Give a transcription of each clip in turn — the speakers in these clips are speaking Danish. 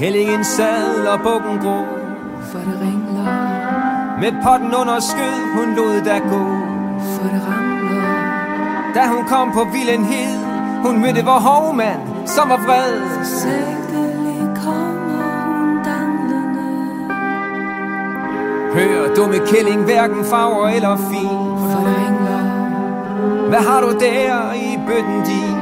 Kællingen sad og bukken grå For det ringler, Med potten under skød, hun lod der gå for det ramler. Da hun kom på Villenhed Hun mødte vor hovmand, som var vred Sægtelig kommer hun danglende. Hør, dumme kælling, hverken farver eller fin For det ringler, Hvad har du der i bøtten din?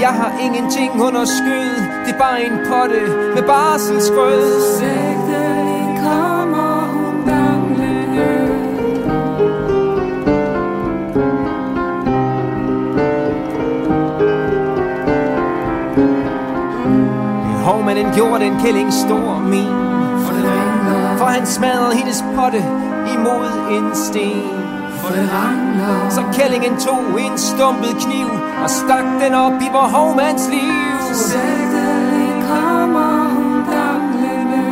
Jeg har ingenting under skød. Det er bare en potte med barselsgrød Sægtelig kommer hun danglende. Hovmanden gjorde den kælling stor min. For han smadrede hendes potte imod en sten for det ramler. Så kællingen tog en stumpet kniv Og stak den op i vor hovmands liv Sægtelig kommer hun danglende.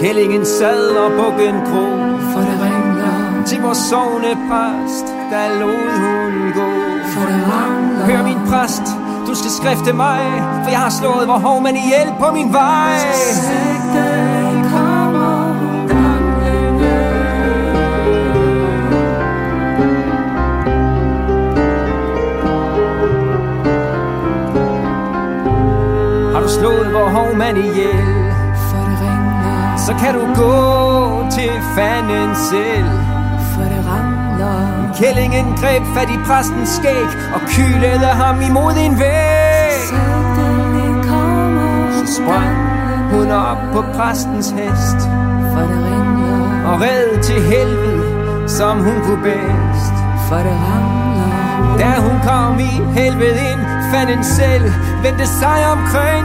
Kællingen sad og bukken grå For det ringler, Til vores sovne præst Der lod hun gå for det ramler. Hør min præst, du skal skrifte mig For jeg har slået vor hovmand ihjel på min vej Sægtelig slået vor hovmand ihjel. For det ringler, Så kan du gå til fanden selv. For det ramler. Kællingen greb fat i præstens skæg Og kylede ham imod en væg. Hun Så sprang hun op på præstens hest. For det ringler, Og red til helvede, som hun kunne bedst. For det ramler. Da hun kom i helvede ind, fanden selv vendte sig omkring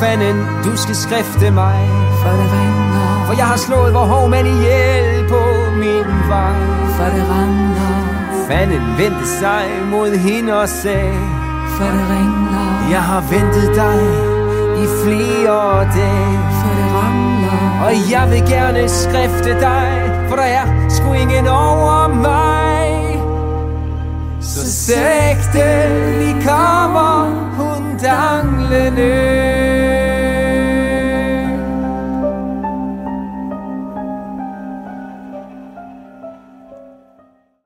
fanden, du skal skrifte mig. For det ringler, For jeg har slået vor hovmand ihjel på min vej. For det ramler. Fanden vendte sig mod hende og sagde For det ringler, Jeg har ventet dig i flere dage. For det ramler. Og jeg vil gerne skrifte dig For der er sgu ingen over mig. Så sægte vi danglende